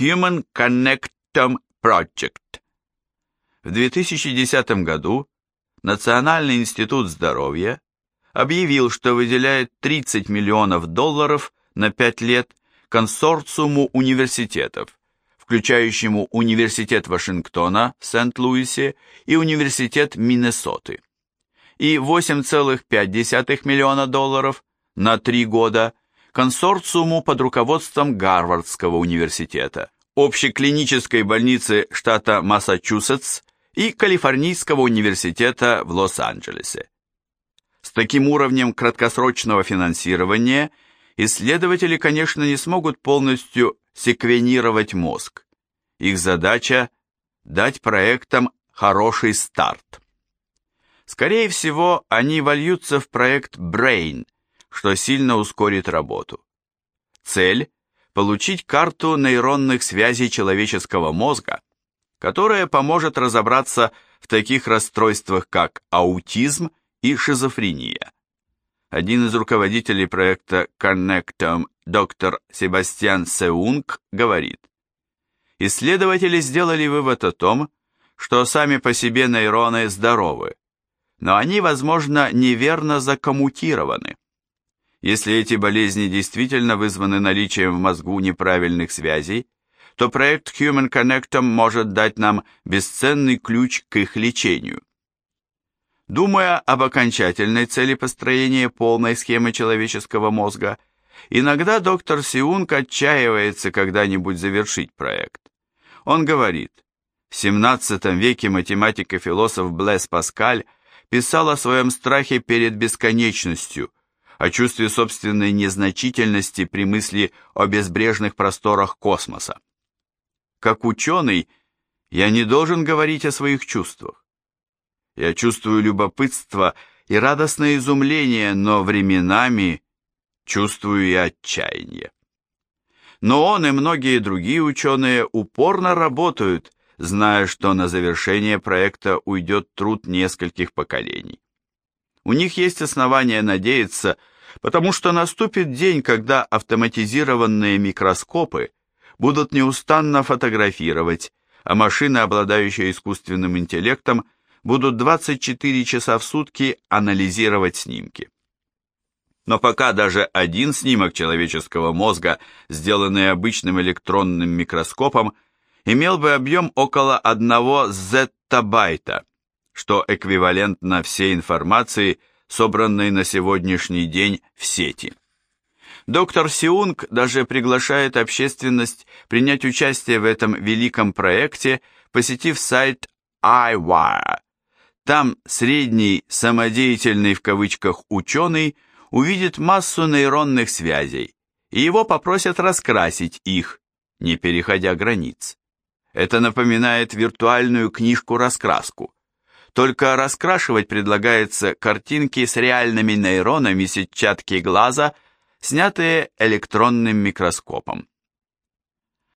Human Connectome Project. В 2010 году Национальный институт здоровья объявил, что выделяет 30 миллионов долларов на 5 лет консорциуму университетов, включающему Университет Вашингтона в Сент-Луисе и Университет Миннесоты, и 8,5 миллиона долларов на 3 года консорциуму под руководством Гарвардского университета, общеклинической больницы штата Массачусетс и Калифорнийского университета в Лос-Анджелесе. С таким уровнем краткосрочного финансирования исследователи, конечно, не смогут полностью секвенировать мозг. Их задача – дать проектам хороший старт. Скорее всего, они вольются в проект Brain, что сильно ускорит работу. Цель – получить карту нейронных связей человеческого мозга, которая поможет разобраться в таких расстройствах, как аутизм и шизофрения. Один из руководителей проекта Connectome, доктор Себастьян Сеунг, говорит, Исследователи сделали вывод о том, что сами по себе нейроны здоровы, но они, возможно, неверно закоммутированы. Если эти болезни действительно вызваны наличием в мозгу неправильных связей, то проект Human Connectome может дать нам бесценный ключ к их лечению. Думая об окончательной цели построения полной схемы человеческого мозга, иногда доктор Сиунг отчаивается когда-нибудь завершить проект. Он говорит, в 17 веке математик и философ Блэс Паскаль писал о своем страхе перед бесконечностью, о чувстве собственной незначительности при мысли о безбрежных просторах космоса. Как ученый, я не должен говорить о своих чувствах. Я чувствую любопытство и радостное изумление, но временами чувствую и отчаяние. Но он и многие другие ученые упорно работают, зная, что на завершение проекта уйдет труд нескольких поколений. У них есть основания надеяться, потому что наступит день, когда автоматизированные микроскопы будут неустанно фотографировать, а машины, обладающие искусственным интеллектом, будут 24 часа в сутки анализировать снимки. Но пока даже один снимок человеческого мозга, сделанный обычным электронным микроскопом, имел бы объем около одного зеттабайта, что эквивалентно всей информации, собранной на сегодняшний день в сети. Доктор Сиунг даже приглашает общественность принять участие в этом великом проекте, посетив сайт iWire, там средний самодеятельный в кавычках ученый увидит массу нейронных связей, и его попросят раскрасить их, не переходя границ. Это напоминает виртуальную книжку-раскраску. Только раскрашивать предлагается картинки с реальными нейронами сетчатки глаза, снятые электронным микроскопом.